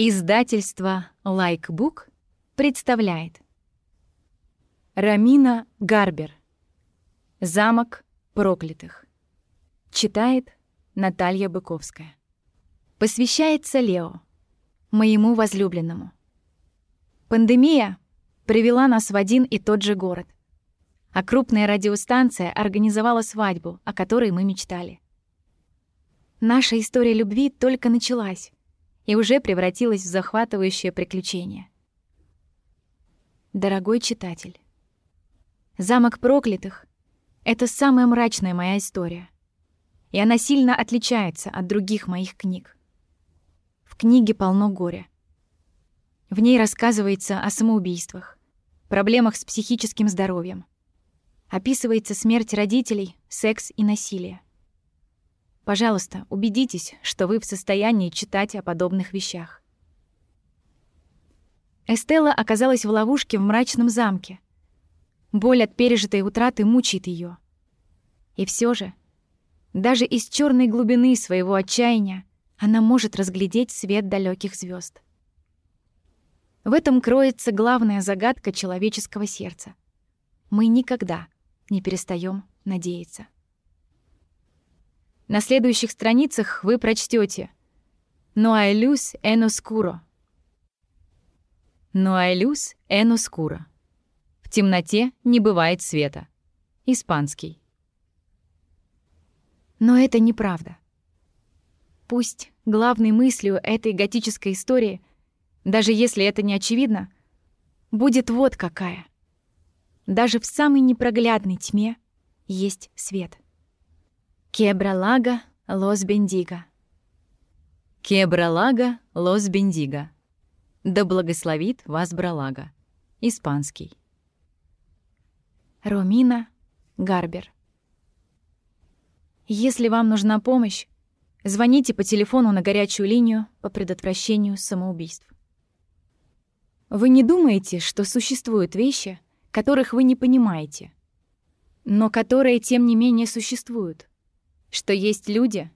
Издательство Лайкбук представляет. Рамина Гарбер. Замок проклятых Читает Наталья Быковская. Посвящается Лео, моему возлюбленному. Пандемия привела нас в один и тот же город, а крупная радиостанция организовала свадьбу, о которой мы мечтали. Наша история любви только началась, и уже превратилась в захватывающее приключение. Дорогой читатель, «Замок проклятых» — это самая мрачная моя история, и она сильно отличается от других моих книг. В книге полно горя. В ней рассказывается о самоубийствах, проблемах с психическим здоровьем. Описывается смерть родителей, секс и насилие. Пожалуйста, убедитесь, что вы в состоянии читать о подобных вещах. Эстелла оказалась в ловушке в мрачном замке. Боль от пережитой утраты мучает ее. И все же, даже из черной глубины своего отчаяния она может разглядеть свет далеких звезд. В этом кроется главная загадка человеческого сердца. Мы никогда не перестаем надеяться. На следующих страницах вы прочтете «No hay luz en oscuro». «No hay luz en oscuro». В темноте не бывает света. Испанский. Но это неправда. Пусть главной мыслью этой готической истории, даже если это не очевидно, будет вот какая. Даже в самой непроглядной тьме есть свет — Кебралага Лос Бендиго. Кебралага Лос Бендиго. Да благословит вас Бралага. Испанский. Ромина Гарбер. Если вам нужна помощь, звоните по телефону на горячую линию по предотвращению самоубийств. Вы не думаете, что существуют вещи, которых вы не понимаете, но которые, тем не менее, существуют? Что есть люди,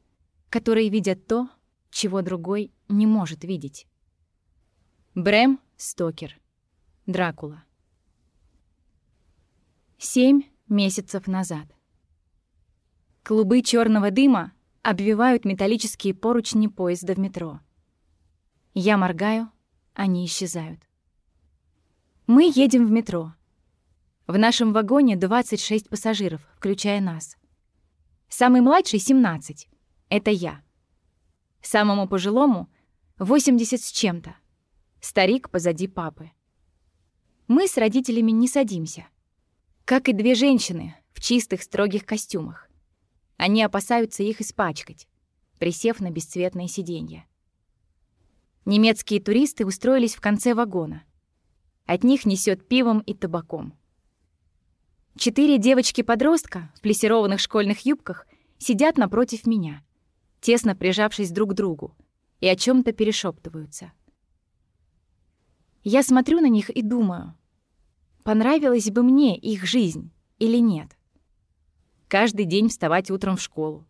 которые видят то, чего другой не может видеть. Брэм Стокер. Дракула. Семь месяцев назад. Клубы черного дыма обвивают металлические поручни поезда в метро. Я моргаю, они исчезают. Мы едем в метро. В нашем вагоне 26 пассажиров, включая нас. Самый младший — 17. Это я. Самому пожилому — 80 с чем-то. Старик позади папы. Мы с родителями не садимся. Как и две женщины в чистых строгих костюмах. Они опасаются их испачкать, присев на бесцветное сиденье. Немецкие туристы устроились в конце вагона. От них несет пивом и табаком. Четыре девочки-подростка в плесированных школьных юбках сидят напротив меня, тесно прижавшись друг к другу, и о чем то перешептываются. Я смотрю на них и думаю, понравилась бы мне их жизнь или нет. Каждый день вставать утром в школу,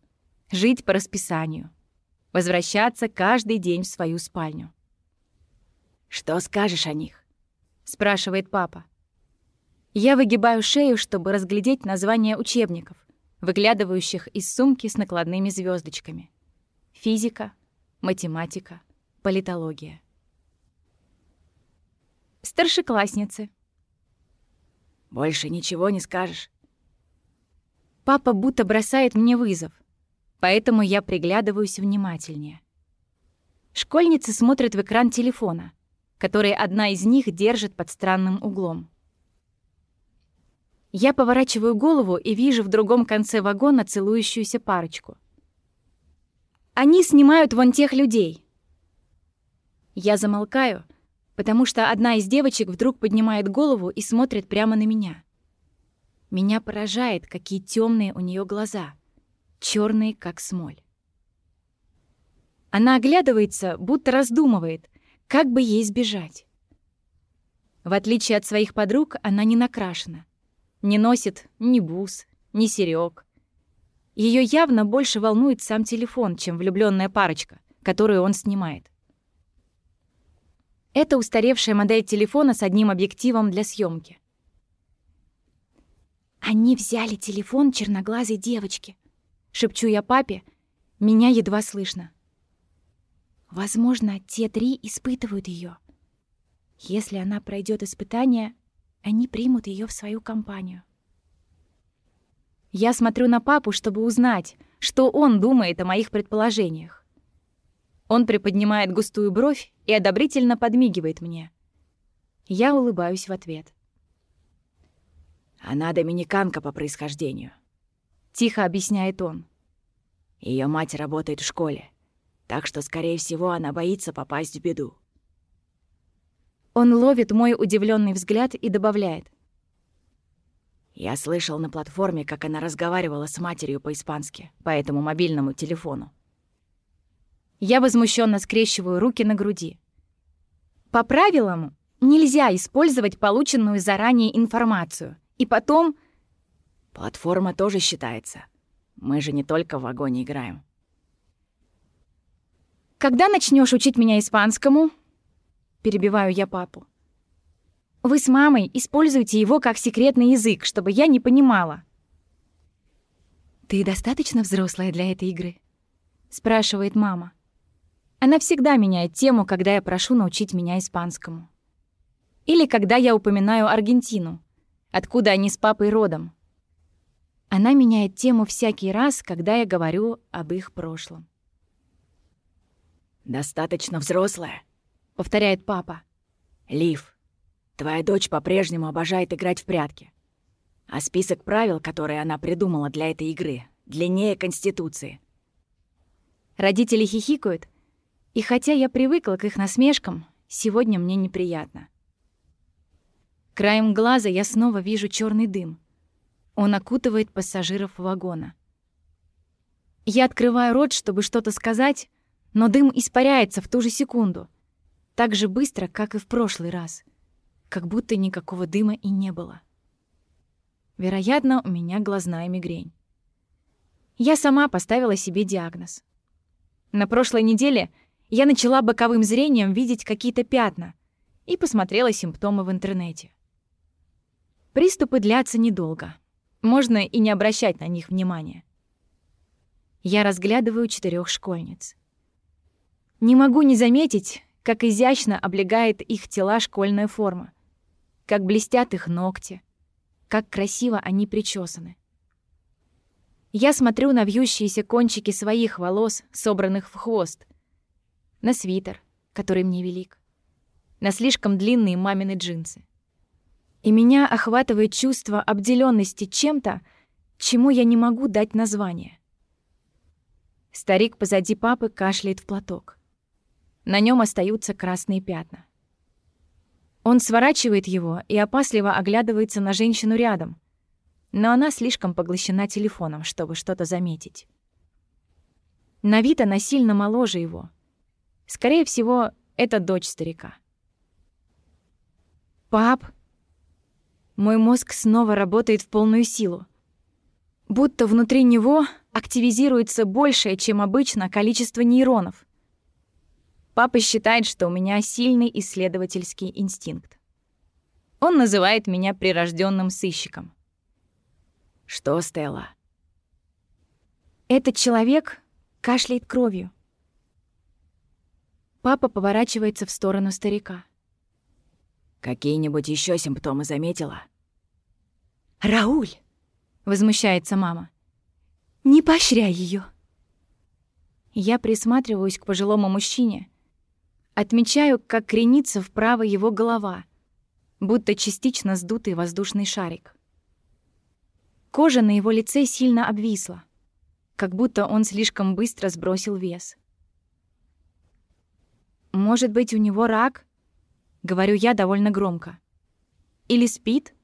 жить по расписанию, возвращаться каждый день в свою спальню. «Что скажешь о них?» — спрашивает папа. Я выгибаю шею, чтобы разглядеть названия учебников, выглядывающих из сумки с накладными звездочками. Физика, математика, политология. Старшеклассницы. Больше ничего не скажешь. Папа будто бросает мне вызов, поэтому я приглядываюсь внимательнее. Школьницы смотрят в экран телефона, который одна из них держит под странным углом. Я поворачиваю голову и вижу в другом конце вагона целующуюся парочку. Они снимают вон тех людей. Я замолкаю, потому что одна из девочек вдруг поднимает голову и смотрит прямо на меня. Меня поражает, какие темные у нее глаза, черные, как смоль. Она оглядывается, будто раздумывает, как бы ей сбежать. В отличие от своих подруг, она не накрашена — не носит ни бус, ни серёг. Ее явно больше волнует сам телефон, чем влюбленная парочка, которую он снимает. Это устаревшая модель телефона с одним объективом для съемки. «Они взяли телефон черноглазой девочки», — шепчу я папе, меня едва слышно. Возможно, те три испытывают ее. Если она пройдет испытание, они примут ее в свою компанию. Я смотрю на папу, чтобы узнать, что он думает о моих предположениях. Он приподнимает густую бровь и одобрительно подмигивает мне. Я улыбаюсь в ответ. «Она доминиканка по происхождению», — тихо объясняет он. Ее мать работает в школе, так что, скорее всего, она боится попасть в беду». Он ловит мой удивленный взгляд и добавляет. «Я слышал на платформе, как она разговаривала с матерью по-испански, по этому мобильному телефону. Я возмущенно скрещиваю руки на груди. По правилам, нельзя использовать полученную заранее информацию. И потом... Платформа тоже считается. Мы же не только в вагоне играем. Когда начнешь учить меня испанскому? Перебиваю я папу. Вы с мамой используете его как секретный язык, чтобы я не понимала. Ты достаточно взрослая для этой игры? спрашивает мама. Она всегда меняет тему, когда я прошу научить меня испанскому. Или когда я упоминаю Аргентину, откуда они с папой родом. Она меняет тему всякий раз, когда я говорю об их прошлом. «Достаточно взрослая», — повторяет папа. «Лив, твоя дочь по-прежнему обожает играть в прятки. А список правил, которые она придумала для этой игры, длиннее Конституции». Родители хихикают, и хотя я привыкла к их насмешкам, сегодня мне неприятно. Краем глаза я снова вижу черный дым. Он окутывает пассажиров вагона. Я открываю рот, чтобы что-то сказать, но дым испаряется в ту же секунду. Так же быстро, как и в прошлый раз. Как будто никакого дыма и не было. Вероятно, у меня глазная мигрень. Я сама поставила себе диагноз. На прошлой неделе я начала боковым зрением видеть какие-то пятна и посмотрела симптомы в интернете. Приступы длятся недолго. Можно и не обращать на них внимания. Я разглядываю четырех школьниц. Не могу не заметить, как изящно облегает их тела школьная форма, как блестят их ногти, как красиво они причесаны. Я смотрю на вьющиеся кончики своих волос, собранных в хвост, на свитер, который мне велик, на слишком длинные мамины джинсы. И меня охватывает чувство обделенности чем-то, чему я не могу дать название. Старик позади папы кашляет в платок. На нем остаются красные пятна. Он сворачивает его и опасливо оглядывается на женщину рядом, но она слишком поглощена телефоном, чтобы что-то заметить. На вид она сильно моложе его — Скорее всего, это дочь старика. «Пап!» Мой мозг снова работает в полную силу. Будто внутри него активизируется большее, чем обычно, количество нейронов. Папа считает, что у меня сильный исследовательский инстинкт. Он называет меня прирожденным сыщиком. «Что, Стелла?» Этот человек кашляет кровью. Папа поворачивается в сторону старика. «Какие-нибудь еще симптомы заметила?» «Рауль!» — возмущается мама. «Не поощряй ее. Я присматриваюсь к пожилому мужчине. Отмечаю, как кренится вправо его голова, будто частично сдутый воздушный шарик. Кожа на его лице сильно обвисла, как будто он слишком быстро сбросил вес. «Может быть, у него рак?» — говорю я довольно громко. «Или спит?»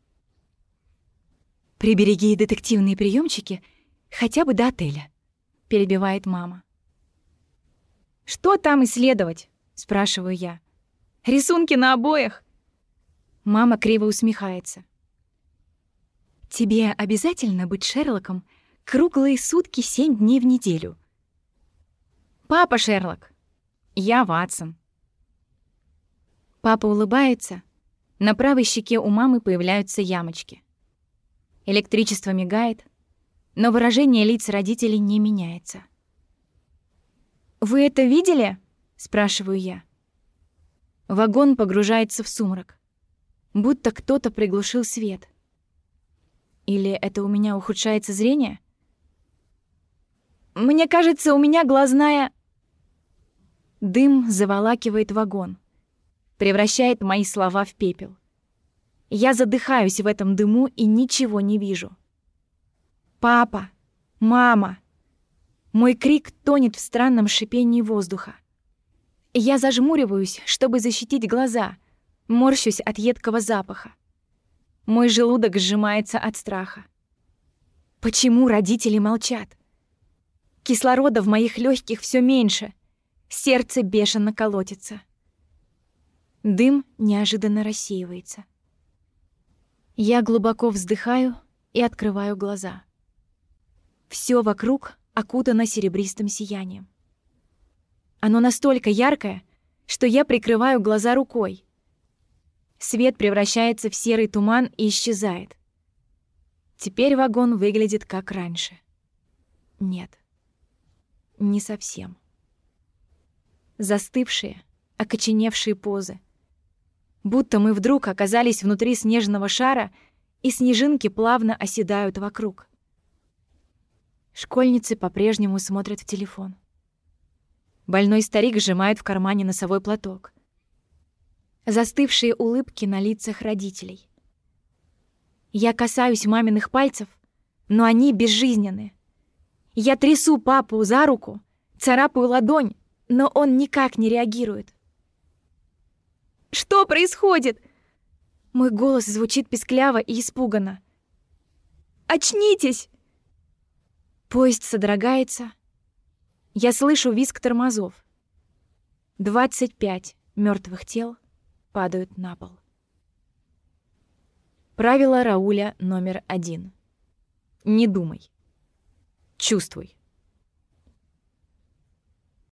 «Прибереги детективные приемчики хотя бы до отеля», — перебивает мама. «Что там исследовать?» — спрашиваю я. «Рисунки на обоях?» Мама криво усмехается. «Тебе обязательно быть Шерлоком круглые сутки семь дней в неделю?» «Папа Шерлок, я Ватсон. Папа улыбается. На правой щеке у мамы появляются ямочки. Электричество мигает, но выражение лиц родителей не меняется. «Вы это видели?» — спрашиваю я. Вагон погружается в сумрак, будто кто-то приглушил свет. Или это у меня ухудшается зрение? Мне кажется, у меня глазная... Дым заволакивает вагон, превращает мои слова в пепел. Я задыхаюсь в этом дыму и ничего не вижу. «Папа! Мама!» Мой крик тонет в странном шипении воздуха. Я зажмуриваюсь, чтобы защитить глаза, морщусь от едкого запаха. Мой желудок сжимается от страха. Почему родители молчат? Кислорода в моих легких все меньше. Сердце бешено колотится. Дым неожиданно рассеивается. Я глубоко вздыхаю и открываю глаза. Все вокруг окутано серебристым сиянием. Оно настолько яркое, что я прикрываю глаза рукой. Свет превращается в серый туман и исчезает. Теперь вагон выглядит как раньше. Нет, не совсем застывшие, окоченевшие позы. Будто мы вдруг оказались внутри снежного шара, и снежинки плавно оседают вокруг. Школьницы по-прежнему смотрят в телефон. Больной старик сжимает в кармане носовой платок. Застывшие улыбки на лицах родителей. Я касаюсь маминых пальцев, но они безжизненны. Я трясу папу за руку, царапаю ладонь, но он никак не реагирует. «Что происходит?» Мой голос звучит пескляво и испуганно. «Очнитесь!» Поезд содрогается. Я слышу визг тормозов. Двадцать пять мертвых тел падают на пол. Правило Рауля номер один. Не думай. Чувствуй.